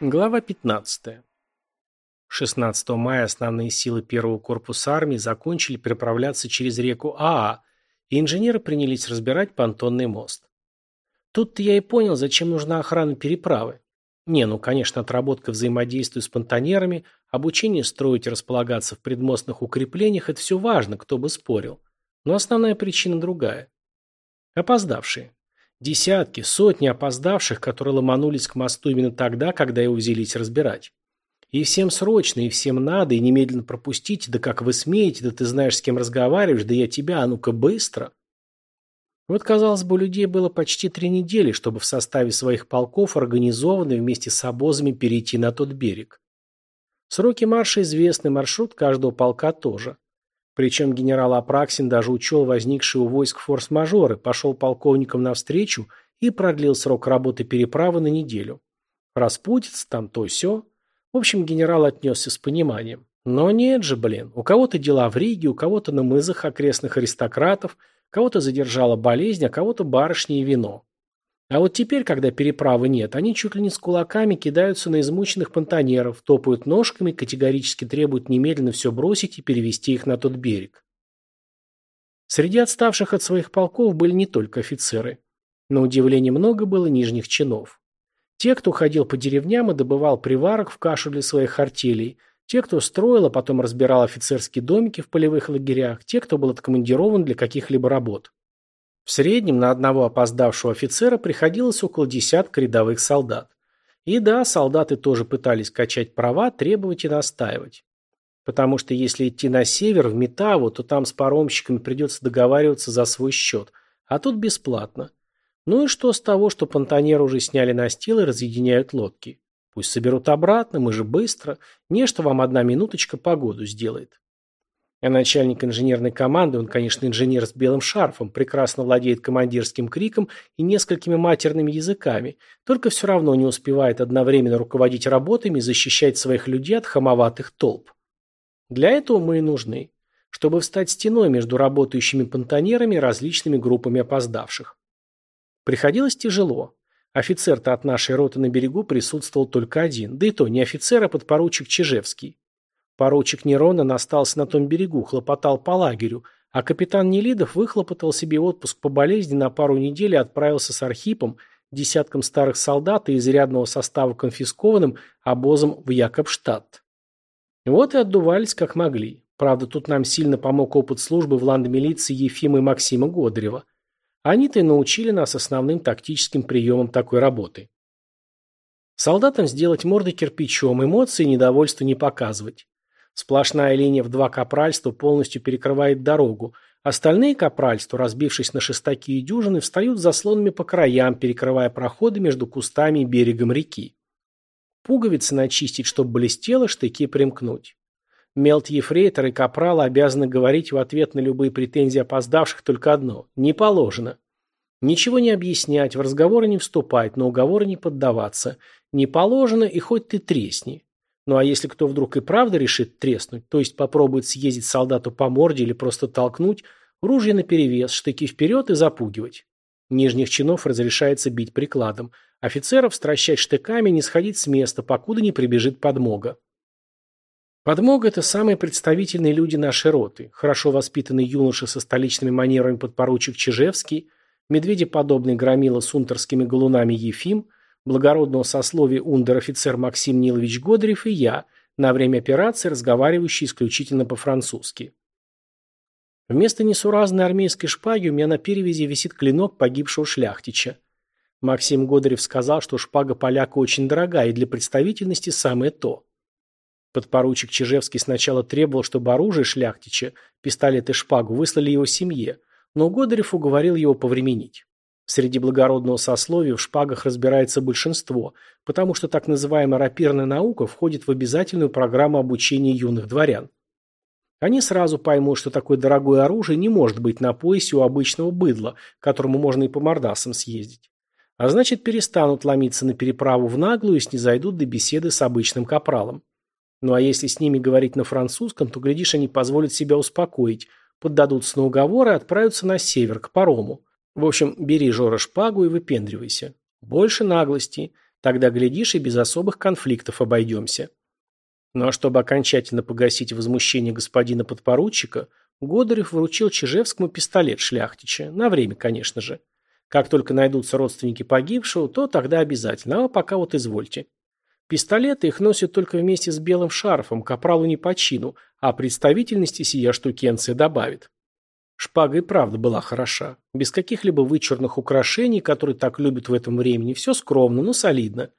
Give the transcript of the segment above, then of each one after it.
Глава 15. 16 мая основные силы первого корпуса армии закончили переправляться через реку Аа, и инженеры принялись разбирать понтонный мост. Тут-то я и понял, зачем нужна охрана переправы. Не, ну, конечно, отработка взаимодействия с понтонерами, обучение строить и располагаться в предмостных укреплениях – это все важно, кто бы спорил. Но основная причина другая. Опоздавшие. Десятки, сотни опоздавших, которые ломанулись к мосту именно тогда, когда его взялись разбирать. И всем срочно, и всем надо, и немедленно пропустите, да как вы смеете, да ты знаешь, с кем разговариваешь, да я тебя, а ну-ка быстро. Вот, казалось бы, у людей было почти три недели, чтобы в составе своих полков организованно вместе с обозами перейти на тот берег. Сроки марша известны, маршрут каждого полка тоже. Причем генерал Апраксин даже учел возникшие у войск форс-мажоры, пошел полковникам навстречу и продлил срок работы переправы на неделю. Распутится там то все. В общем, генерал отнесся с пониманием. Но нет же, блин, у кого-то дела в Риге, у кого-то на мызах окрестных аристократов, кого-то задержала болезнь, а кого-то барышни и вино. А вот теперь, когда переправы нет, они чуть ли не с кулаками кидаются на измученных понтонеров, топают ножками, категорически требуют немедленно все бросить и перевести их на тот берег. Среди отставших от своих полков были не только офицеры. На удивление много было нижних чинов. Те, кто ходил по деревням и добывал приварок в кашу для своих артелей, те, кто строил, а потом разбирал офицерские домики в полевых лагерях, те, кто был откомандирован для каких-либо работ. В среднем на одного опоздавшего офицера приходилось около десятка рядовых солдат. И да, солдаты тоже пытались качать права, требовать и настаивать. Потому что если идти на север, в Метаву, то там с паромщиками придется договариваться за свой счет, а тут бесплатно. Ну и что с того, что понтонеры уже сняли настил и разъединяют лодки? Пусть соберут обратно, мы же быстро. Не что вам одна минуточка погоду сделает. А начальник инженерной команды, он, конечно, инженер с белым шарфом, прекрасно владеет командирским криком и несколькими матерными языками, только все равно не успевает одновременно руководить работами и защищать своих людей от хамоватых толп. Для этого мы и нужны, чтобы встать стеной между работающими понтонерами и различными группами опоздавших. Приходилось тяжело. Офицер-то от нашей роты на берегу присутствовал только один, да и то не офицер, а подпоручик Чижевский. Поручик Неронен остался на том берегу, хлопотал по лагерю, а капитан Нелидов выхлопотал себе отпуск по болезни на пару недель и отправился с Архипом, десятком старых солдат и изрядного состава конфискованным обозом в Якобштадт. Вот и отдувались как могли. Правда, тут нам сильно помог опыт службы в ландмилиции Ефима и Максима Годрева. Они-то и научили нас основным тактическим приемам такой работы. Солдатам сделать морды кирпичом, эмоции и недовольство не показывать. Сплошная линия в два капральства полностью перекрывает дорогу. Остальные капральства, разбившись на шестаки и дюжины, встают заслонами по краям, перекрывая проходы между кустами и берегом реки. Пуговицы начистить, чтобы блестело, штыки примкнуть. Мелт-ефрейтор и капрал обязаны говорить в ответ на любые претензии опоздавших только одно – не положено. Ничего не объяснять, в разговоры не вступать, на уговоры не поддаваться. Не положено, и хоть ты тресни. Ну а если кто вдруг и правда решит треснуть, то есть попробует съездить солдату по морде или просто толкнуть, ружье наперевес, штыки вперед и запугивать. Нижних чинов разрешается бить прикладом. Офицеров стращать штыками не сходить с места, покуда не прибежит подмога. Подмога – это самые представительные люди нашей роты. Хорошо воспитанный юноша со столичными манерами подпоручик Чижевский, медведеподобный громила с унтерскими галунами Ефим – благородного сословия ундер-офицер Максим Нилович Годырев и я, на время операции разговаривающий исключительно по-французски. Вместо несуразной армейской шпаги у меня на перевязи висит клинок погибшего шляхтича. Максим Годырев сказал, что шпага поляка очень дорогая и для представительности самое то. Подпоручик Чижевский сначала требовал, чтобы оружие шляхтича, пистолет и шпагу, выслали его семье, но Годырев уговорил его повременить. Среди благородного сословия в шпагах разбирается большинство, потому что так называемая рапирная наука входит в обязательную программу обучения юных дворян. Они сразу поймут, что такое дорогое оружие не может быть на поясе у обычного быдла, которому можно и по мордасам съездить. А значит, перестанут ломиться на переправу в наглую и снизойдут до беседы с обычным капралом. Ну а если с ними говорить на французском, то, глядишь, они позволят себя успокоить, поддадутся на уговоры и отправятся на север, к парому. В общем, бери, Жора, шпагу и выпендривайся. Больше наглости. Тогда, глядишь, и без особых конфликтов обойдемся. Ну а чтобы окончательно погасить возмущение господина подпоручика, Годырев вручил Чижевскому пистолет шляхтича. На время, конечно же. Как только найдутся родственники погибшего, то тогда обязательно. А пока вот извольте. Пистолеты их носят только вместе с белым шарфом, капралу не по чину, а представительности сия штукенция добавит. Шпага и правда была хороша. Без каких-либо вычурных украшений, которые так любят в этом времени, все скромно, но солидно.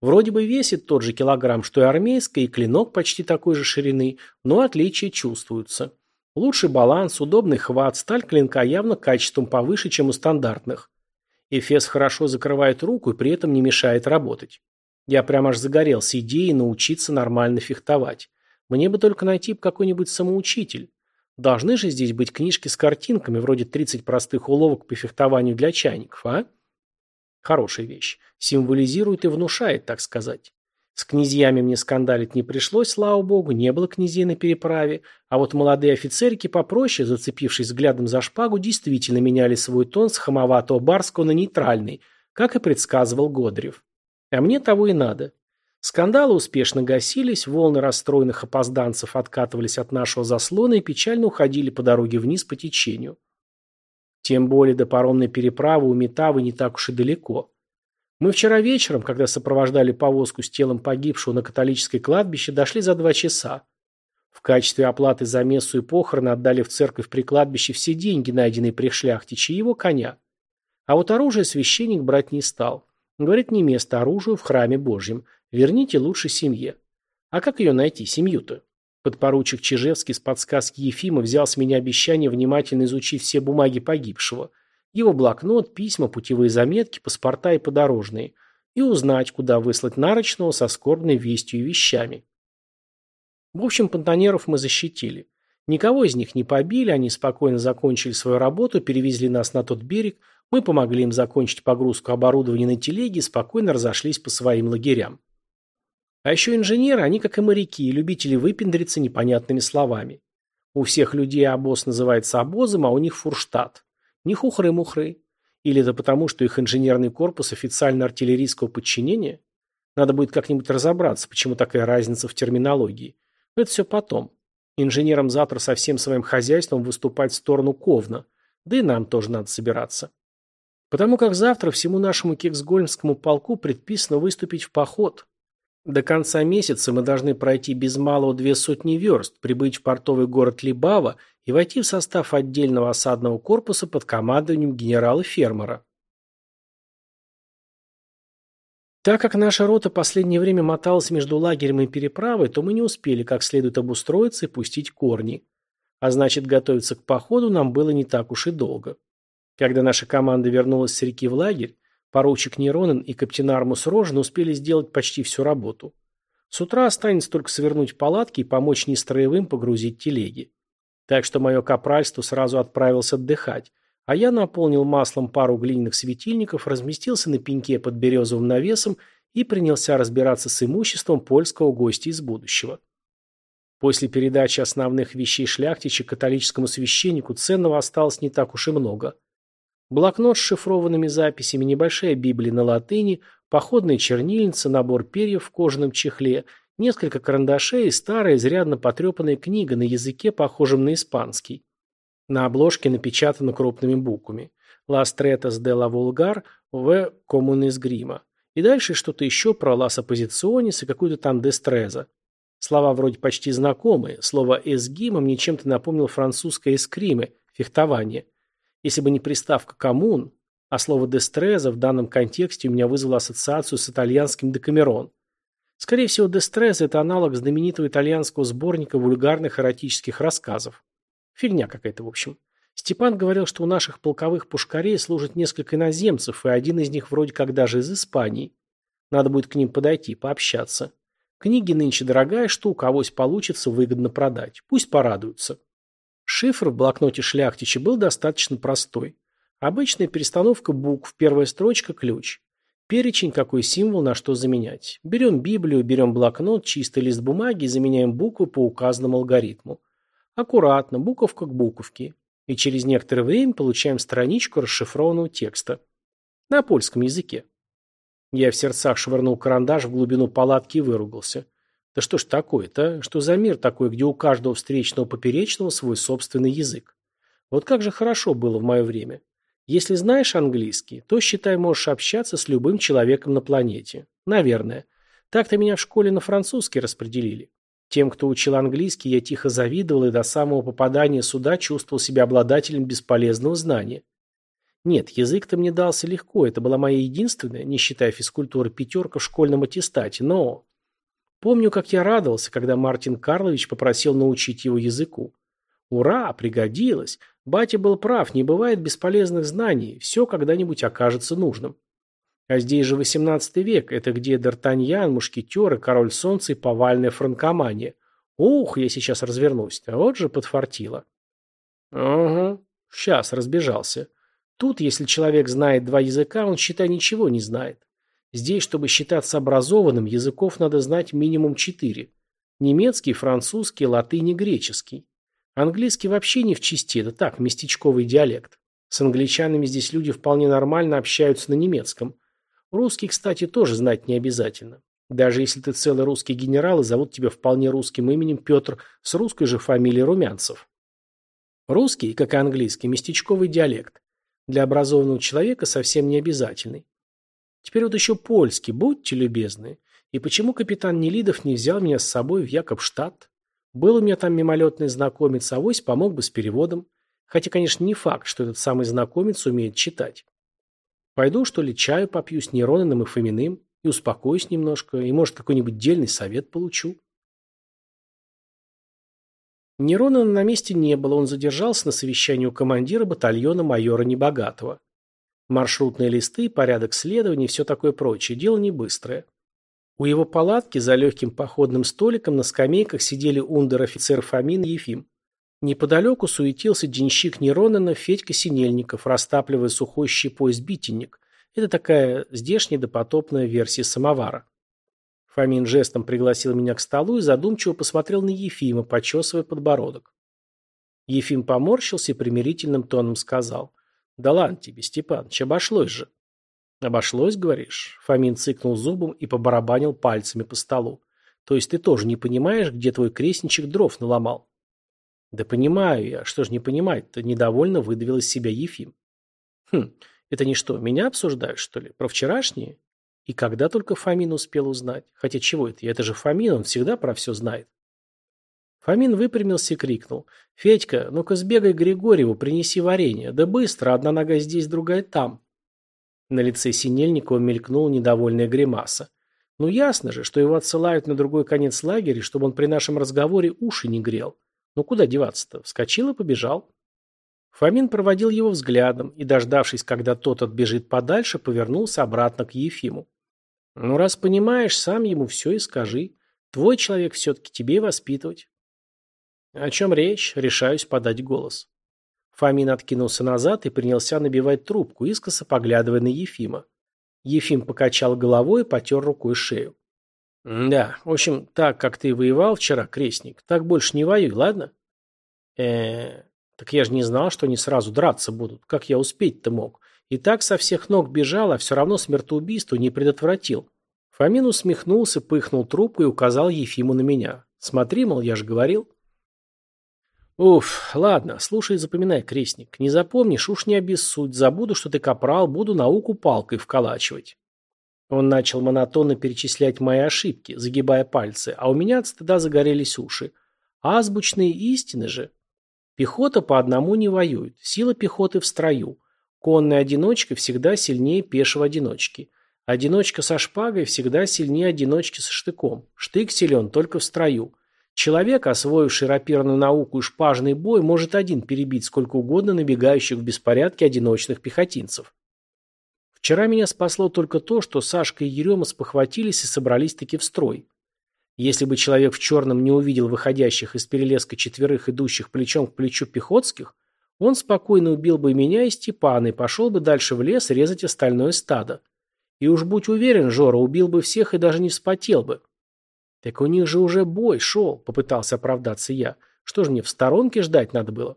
Вроде бы весит тот же килограмм, что и армейская, и клинок почти такой же ширины, но отличия чувствуются. Лучший баланс, удобный хват, сталь клинка явно качеством повыше, чем у стандартных. Эфес хорошо закрывает руку и при этом не мешает работать. Я прямо аж загорелся идеей научиться нормально фехтовать. Мне бы только найти какой-нибудь самоучитель. Должны же здесь быть книжки с картинками, вроде 30 простых уловок по фехтованию для чайников, а? Хорошая вещь. Символизирует и внушает, так сказать. С князьями мне скандалить не пришлось, слава богу, не было князей на переправе, а вот молодые офицерики попроще, зацепившись взглядом за шпагу, действительно меняли свой тон с хамоватого барского на нейтральный, как и предсказывал Годрев. А мне того и надо. Скандалы успешно гасились, волны расстроенных опозданцев откатывались от нашего заслона и печально уходили по дороге вниз по течению. Тем более до паромной переправы у Метавы не так уж и далеко. Мы вчера вечером, когда сопровождали повозку с телом погибшего на католическое кладбище, дошли за два часа. В качестве оплаты за мессу и похороны отдали в церковь при кладбище все деньги, найденные при шляхтиче, и его коня. А вот оружие священник брать не стал. Говорит, не место оружию в храме Божьем. Верните лучше семье. А как ее найти, семью-то? Подпоручик Чижевский с подсказки Ефима взял с меня обещание внимательно изучить все бумаги погибшего. Его блокнот, письма, путевые заметки, паспорта и подорожные. И узнать, куда выслать нарочного со скорбной вестью и вещами. В общем, понтонеров мы защитили. Никого из них не побили, они спокойно закончили свою работу, перевезли нас на тот берег, мы помогли им закончить погрузку оборудования на телеге и спокойно разошлись по своим лагерям. А еще инженеры, они как и моряки, любители выпендриться непонятными словами. У всех людей обоз называется обозом, а у них фурштадт. Не хухры-мухры. Или это потому, что их инженерный корпус официально артиллерийского подчинения? Надо будет как-нибудь разобраться, почему такая разница в терминологии. Но это все потом. Инженерам завтра со всем своим хозяйством выступать в сторону Ковна. Да и нам тоже надо собираться. Потому как завтра всему нашему Кексгольмскому полку предписано выступить в поход. До конца месяца мы должны пройти без малого две сотни верст, прибыть в портовый город Либава и войти в состав отдельного осадного корпуса под командованием генерала-фермера. Так как наша рота последнее время моталась между лагерем и переправой, то мы не успели как следует обустроиться и пустить корни. А значит, готовиться к походу нам было не так уж и долго. Когда наша команда вернулась с реки в лагерь, поручик Неронен и капитан Армус Рожин успели сделать почти всю работу. С утра останется только свернуть палатки и помочь нестроевым погрузить телеги. Так что мое капральство сразу отправилось отдыхать, а я наполнил маслом пару глиняных светильников, разместился на пеньке под березовым навесом и принялся разбираться с имуществом польского гостя из будущего. После передачи основных вещей шляхтича католическому священнику ценного осталось не так уж и много – Блокнот с шифрованными записями, небольшая Библия на латыни, походная чернильница, набор перьев в кожаном чехле, несколько карандашей и старая, изрядно потрепанная книга на языке, похожем на испанский. На обложке напечатано крупными буквами «Las tretas de la vulgar в comunis grima». И дальше что-то еще про «las oppositiones» и какую-то там «дестреза». Слова вроде почти знакомые. Слово «эсгима» мне чем-то напомнил французское «эскриме» – фехтование – если бы не приставка «коммун», а слово «дестреза» в данном контексте у меня вызвало ассоциацию с итальянским «декамерон». Скорее всего, «дестреза» – это аналог знаменитого итальянского сборника вульгарных эротических рассказов. Фигня какая-то, в общем. Степан говорил, что у наших полковых пушкарей служит несколько иноземцев, и один из них вроде как даже из Испании. Надо будет к ним подойти, пообщаться. Книги нынче дорогая штука, авось получится выгодно продать. Пусть порадуются. Шифр в блокноте Шляхтича был достаточно простой. Обычная перестановка букв, первая строчка – ключ. Перечень, какой символ, на что заменять. Берем Библию, берем блокнот, чистый лист бумаги и заменяем буквы по указанному алгоритму. Аккуратно, буковка к буковке. И через некоторое время получаем страничку расшифрованного текста. На польском языке. Я в сердцах швырнул карандаш в глубину палатки и выругался. Да что ж такое-то? Что за мир такой, где у каждого встречного поперечного свой собственный язык? Вот как же хорошо было в мое время. Если знаешь английский, то, считай, можешь общаться с любым человеком на планете. Наверное. Так-то меня в школе на французский распределили. Тем, кто учил английский, я тихо завидовал и до самого попадания сюда чувствовал себя обладателем бесполезного знания. Нет, язык-то мне дался легко, это была моя единственная, не считая физкультуры, пятерка в школьном аттестате, но... Помню, как я радовался, когда Мартин Карлович попросил научить его языку. Ура, пригодилось. Батя был прав, не бывает бесполезных знаний, все когда-нибудь окажется нужным. А здесь же XVIII век, это где Д'Артаньян, мушкетеры, король солнца и повальная франкомания. Ух, я сейчас развернусь, а вот же подфартило. Ага, сейчас разбежался. Тут, если человек знает два языка, он, считай, ничего не знает. Здесь, чтобы считаться образованным, языков надо знать минимум четыре. Немецкий, французский, латынь и греческий. Английский вообще не в чести, это так, местечковый диалект. С англичанами здесь люди вполне нормально общаются на немецком. Русский, кстати, тоже знать не обязательно. Даже если ты целый русский генерал и зовут тебя вполне русским именем Петр с русской же фамилией Румянцев. Русский, как и английский, местечковый диалект. Для образованного человека совсем не обязательный. Теперь вот еще польский, будьте любезны. И почему капитан Нелидов не взял меня с собой в Якобштадт? Был у меня там мимолетный знакомец, авось помог бы с переводом. Хотя, конечно, не факт, что этот самый знакомец умеет читать. Пойду, что ли, чаю попью с Нерониным и Фоминым и успокоюсь немножко, и, может, какой-нибудь дельный совет получу. Неронина на месте не было, он задержался на совещании у командира батальона майора Небогатого. Маршрутные листы, порядок следования все такое прочее, дело не быстрое. У его палатки за легким походным столиком на скамейках сидели ундер-офицер Фомин и Ефим. Неподалеку суетился денщик Неронена Федька Синельников, растапливая сухой щепой сбитенник. Это такая здешняя допотопная версия самовара. Фомин жестом пригласил меня к столу и задумчиво посмотрел на Ефима, почесывая подбородок. Ефим поморщился и примирительным тоном сказал. «Да ладно тебе, Степаныч, обошлось же». «Обошлось, говоришь?» Фомин цыкнул зубом и побарабанил пальцами по столу. «То есть ты тоже не понимаешь, где твой крестничек дров наломал?» «Да понимаю я. Что ж не понимать-то?» Недовольно выдавил из себя Ефим. «Хм, это не что, меня обсуждают, что ли? Про вчерашнее?» И когда только Фомин успел узнать? Хотя чего это? Это же Фомин, он всегда про все знает. Фомин выпрямился и крикнул. «Федька, ну-ка сбегай к Григорьеву, принеси варенье. Да быстро, одна нога здесь, другая там». На лице Синельникова мелькнула недовольная гримаса. Ну ясно же, что его отсылают на другой конец лагеря, чтобы он при нашем разговоре уши не грел. Ну куда деваться-то? Вскочил и побежал. Фомин проводил его взглядом и, дождавшись, когда тот отбежит подальше, повернулся обратно к Ефиму. «Ну, раз понимаешь, сам ему все и скажи. Твой человек все-таки тебе воспитывать». «О чем речь?» — решаюсь подать голос. Фомин откинулся назад и принялся набивать трубку, искоса поглядывая на Ефима. Ефим покачал головой и потер рукой шею. «Да, в общем, так, как ты воевал вчера, крестник, так больше не воюй, ладно?» э так я же не знал, что они сразу драться будут. Как я успеть-то мог? И так со всех ног бежал, а все равно смертоубийство не предотвратил. Фомин усмехнулся, пыхнул трубку и указал Ефиму на меня. Смотри, мол, я же говорил. Уф, ладно, слушай и запоминай, крестник. Не запомнишь, уж не обессудь. Забуду, что ты капрал, буду науку палкой вколачивать. Он начал монотонно перечислять мои ошибки, загибая пальцы, а у меня от стыда загорелись уши. Азбучные истины же. Пехота по одному не воюет. Сила пехоты в строю. Конный одиночка всегда сильнее пешего одиночки. Одиночка со шпагой всегда сильнее одиночки со штыком. Штык силен только в строю. Человек, освоивший рапирную науку и шпажный бой, может один перебить сколько угодно набегающих в беспорядке одиночных пехотинцев. Вчера меня спасло только то, что Сашка и Ерема спохватились и собрались таки в строй. Если бы человек в черном не увидел выходящих из перелеска четверых идущих плечом к плечу пехотских, он спокойно убил бы меня и Степана и пошел бы дальше в лес резать остальное стадо. И уж будь уверен, Жора убил бы всех и даже не вспотел бы. Так у них же уже бой шел, попытался оправдаться я. Что же мне в сторонке ждать надо было?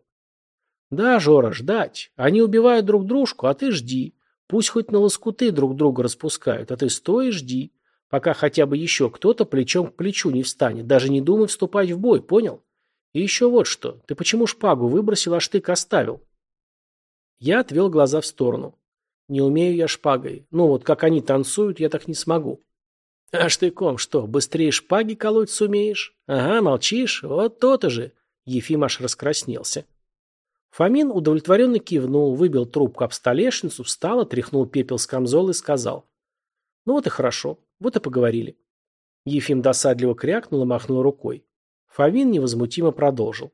Да, Жора, ждать. Они убивают друг дружку, а ты жди. Пусть хоть на лоскуты друг друга распускают, а ты стой и жди, пока хотя бы еще кто-то плечом к плечу не встанет, даже не думай вступать в бой, понял? И еще вот что, ты почему шпагу выбросил, а штык оставил? Я отвел глаза в сторону. Не умею я шпагой. Ну вот, как они танцуют, я так не смогу. А штыком что, быстрее шпаги колоть сумеешь? Ага, молчишь? Вот то-то же. Ефим аж раскраснелся. Фомин удовлетворенно кивнул, выбил трубку об столешницу, встал, отряхнул пепел с камзола и сказал. Ну вот и хорошо, вот и поговорили. Ефим досадливо крякнул и махнул рукой. Фомин невозмутимо продолжил.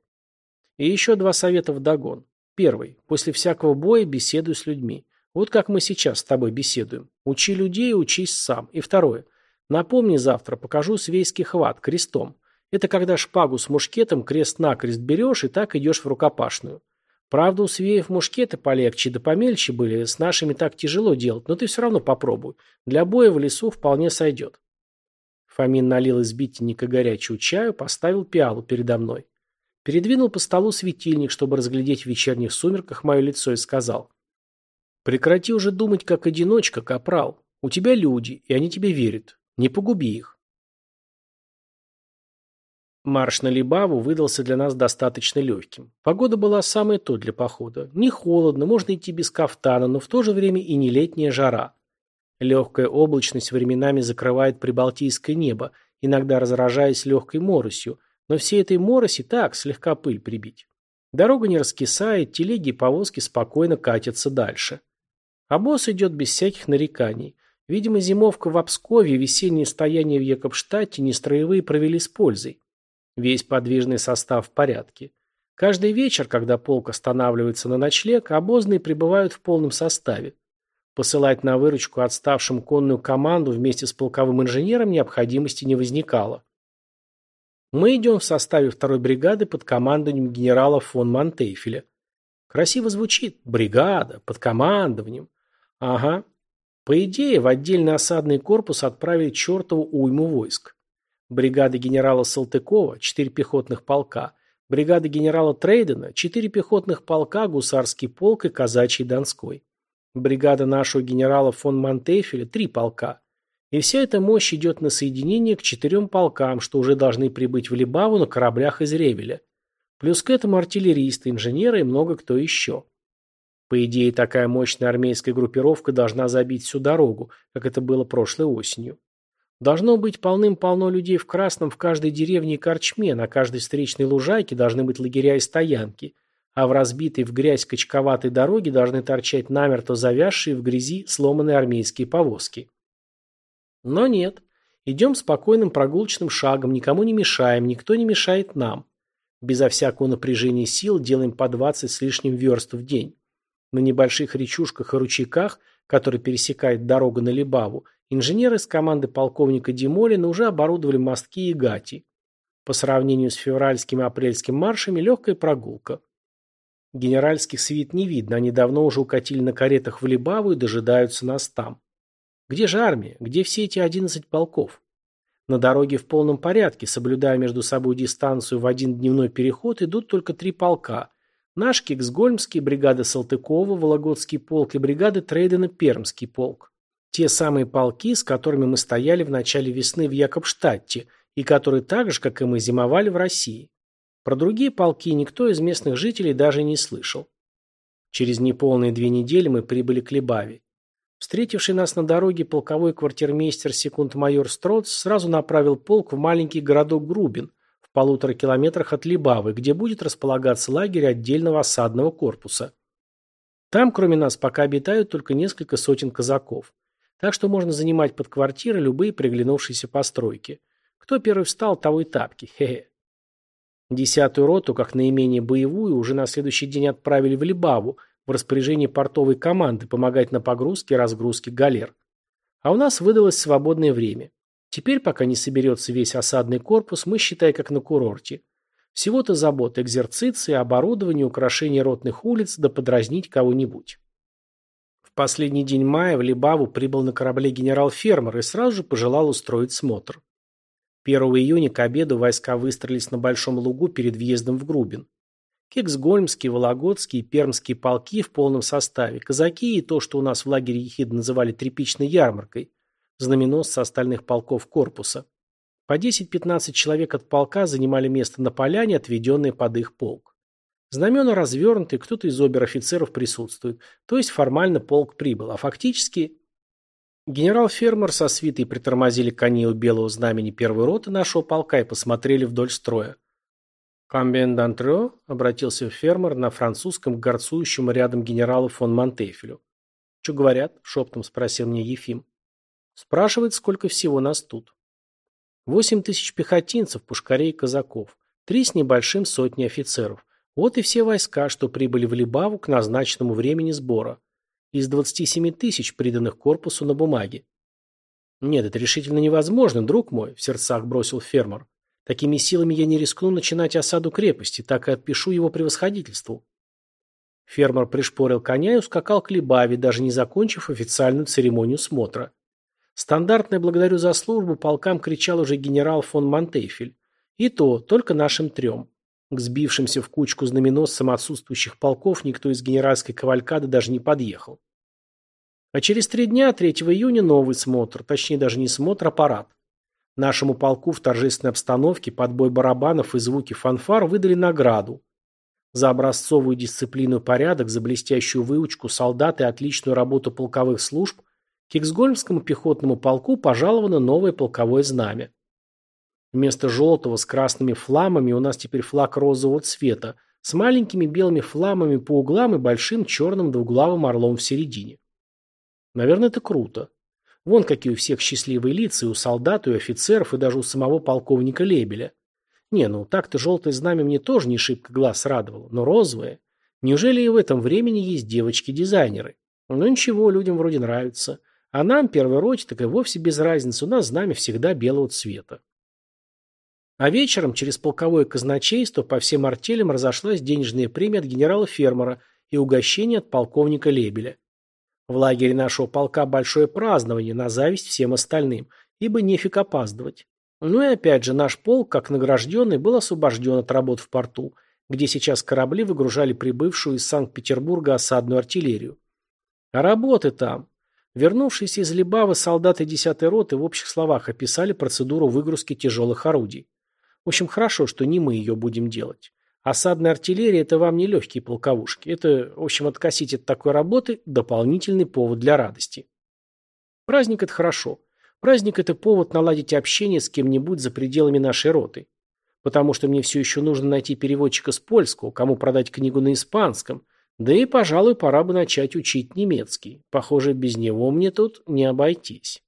И еще два совета вдогон. Первый. После всякого боя беседуй с людьми. Вот как мы сейчас с тобой беседуем. Учи людей и учись сам. И второе. Напомни завтра, покажу свейский хват, крестом. Это когда шпагу с мушкетом крест-накрест берешь и так идешь в рукопашную. Правда, у свеев мушкеты полегче да помельче были, с нашими так тяжело делать, но ты все равно попробуй. Для боя в лесу вполне сойдет. Фомин налил из битенника горячего чаю, поставил пиалу передо мной. Передвинул по столу светильник, чтобы разглядеть в вечерних сумерках мое лицо, и сказал. «Прекрати уже думать, как одиночка, капрал. У тебя люди, и они тебе верят. Не погуби их». Марш на Либаву выдался для нас достаточно легким. Погода была самая то для похода. Не холодно, можно идти без кафтана, но в то же время и не летняя жара. Легкая облачность временами закрывает прибалтийское небо, иногда разражаясь легкой моросью, но всей этой мороси так, слегка пыль прибить. Дорога не раскисает, телеги и повозки спокойно катятся дальше. А босс идет без всяких нареканий. Видимо, зимовка в Обскове весеннее стояние в Якобштадте нестроевые провели с пользой. Весь подвижный состав в порядке. Каждый вечер, когда полк останавливается на ночлег, обозные прибывают в полном составе. Посылать на выручку отставшим конную команду вместе с полковым инженером необходимости не возникало. Мы идем в составе второй бригады под командованием генерала фон Монтейфеля. Красиво звучит. Бригада, под командованием. Ага. По идее, в отдельный осадный корпус отправили чертову уйму войск. Бригада генерала Салтыкова, четыре пехотных полка. Бригада генерала Трейдена, четыре пехотных полка, гусарский полк и казачий Донской. Бригада нашего генерала фон Монтейфеля, три полка. И вся эта мощь идет на соединение к четырем полкам, что уже должны прибыть в Либаву на кораблях из Ревеля. Плюс к этому артиллеристы, инженеры и много кто еще. По идее, такая мощная армейская группировка должна забить всю дорогу, как это было прошлой осенью. Должно быть полным-полно людей в красном в каждой деревне и корчме, на каждой встречной лужайке должны быть лагеря и стоянки, а в разбитой в грязь качковатой дороге должны торчать намертво завязшие в грязи сломанные армейские повозки. Но нет. Идем спокойным прогулочным шагом, никому не мешаем, никто не мешает нам. Безо всякого напряжения сил делаем по 20 с лишним верст в день. На небольших речушках и ручейках, которые пересекают дорогу на Либаву, инженеры с команды полковника Димолина уже оборудовали мостки и гати. По сравнению с февральским и апрельским маршами легкая прогулка. Генеральских свит не видно, они давно уже укатили на каретах в Либаву и дожидаются нас там. Где же армия? Где все эти 11 полков? На дороге в полном порядке, соблюдая между собой дистанцию в один дневной переход, идут только три полка. Наш Киксгольмский, бригада Салтыкова, Вологодский полк и бригада Трейдена Пермский полк. Те самые полки, с которыми мы стояли в начале весны в Якобштадте, и которые так же, как и мы, зимовали в России. Про другие полки никто из местных жителей даже не слышал. Через неполные две недели мы прибыли к Лебаве. Встретивший нас на дороге полковой квартирмейстер секунд-майор Строц сразу направил полк в маленький городок Грубин, полутора километрах от Либавы, где будет располагаться лагерь отдельного осадного корпуса. Там, кроме нас, пока обитают только несколько сотен казаков. Так что можно занимать под квартиры любые приглянувшиеся постройки. Кто первый встал, того и тапки. Хе-хе. Десятую роту, как наименее боевую, уже на следующий день отправили в Либаву, в распоряжении портовой команды помогать на погрузке и разгрузке галер. А у нас выдалось свободное время. Теперь, пока не соберется весь осадный корпус, мы, считай, как на курорте. Всего-то забота, экзерциции, оборудование, украшение ротных улиц, да подразнить кого-нибудь. В последний день мая в Либаву прибыл на корабле генерал-фермер и сразу же пожелал устроить смотр. 1 июня к обеду войска выстроились на большом лугу перед въездом в Грубин. Кексгольмские, Вологодские и Пермские полки в полном составе, казаки и то, что у нас в лагере Ехид называли тряпичной ярмаркой, знаменосцы остальных полков корпуса. По 10-15 человек от полка занимали место на поляне, отведенное под их полк. Знамена развернуты, кто-то из обер-офицеров присутствует, то есть формально полк прибыл, а фактически... Генерал-фермер со свитой притормозили коней у белого знамени первой роты нашего полка и посмотрели вдоль строя. «Камбен д'Антрео?» — обратился фермер на французском к горцующему рядом генералу фон Монтефелю. «Что говорят?» — шептом спросил мне Ефим. «Спрашивает, сколько всего нас тут». «Восемь тысяч пехотинцев, пушкарей и казаков, три с небольшим сотни офицеров. Вот и все войска, что прибыли в Либаву к назначенному времени сбора. Из 27 тысяч, приданных корпусу на бумаге». «Нет, это решительно невозможно, друг мой», — в сердцах бросил фермер. Такими силами я не рискну начинать осаду крепости, так и отпишу его превосходительству. Фермер пришпорил коня и ускакал к Либаве, даже не закончив официальную церемонию смотра. Стандартное «благодарю за службу» полкам кричал уже генерал фон Монтейфель. И то, только нашим трем. К сбившимся в кучку знаменосцам отсутствующих полков никто из генеральской кавалькады даже не подъехал. А через три дня, 3 июня, новый смотр, точнее даже не смотр, а парад. Нашему полку в торжественной обстановке под бой барабанов и звуки фанфар выдали награду. За образцовую дисциплину и порядок, за блестящую выучку солдат и отличную работу полковых служб к Иксгольмскому пехотному полку пожаловано новое полковое знамя. Вместо желтого с красными фламами у нас теперь флаг розового цвета, с маленькими белыми фламами по углам и большим черным двуглавым орлом в середине. Наверное, это круто. Вон какие у всех счастливые лица, и у солдат, и у офицеров, и даже у самого полковника Лебеля. Не, ну так-то желтое знамя мне тоже не шибко глаз радовало, но розовое. Неужели и в этом времени есть девочки-дизайнеры? Ну ничего, людям вроде нравится. А нам, первой роте, так и вовсе без разницы, у нас знамя всегда белого цвета. А вечером через полковое казначейство по всем артелям разошлась денежная премия от генерала-фермера и угощение от полковника Лебеля. В лагере нашего полка большое празднование на зависть всем остальным, ибо нефиг опаздывать. Ну и опять же, наш полк, как награжденный, был освобожден от работ в порту, где сейчас корабли выгружали прибывшую из Санкт-Петербурга осадную артиллерию. А работы там. Вернувшиеся из Либавы солдаты 10-й роты в общих словах описали процедуру выгрузки тяжелых орудий. В общем, хорошо, что не мы ее будем делать. Осадная артиллерия – это вам не легкие полковушки. Это, в общем, откосить от такой работы – дополнительный повод для радости. Праздник – это хорошо. Праздник – это повод наладить общение с кем-нибудь за пределами нашей роты. Потому что мне все еще нужно найти переводчика с польского, кому продать книгу на испанском. Да и, пожалуй, пора бы начать учить немецкий. Похоже, без него мне тут не обойтись.